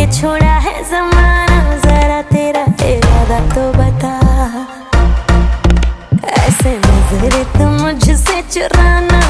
के छोड़ा है जमाना जरा तेरा इरादा तो बता। ऐसे नजरे तो मुझसे चुराना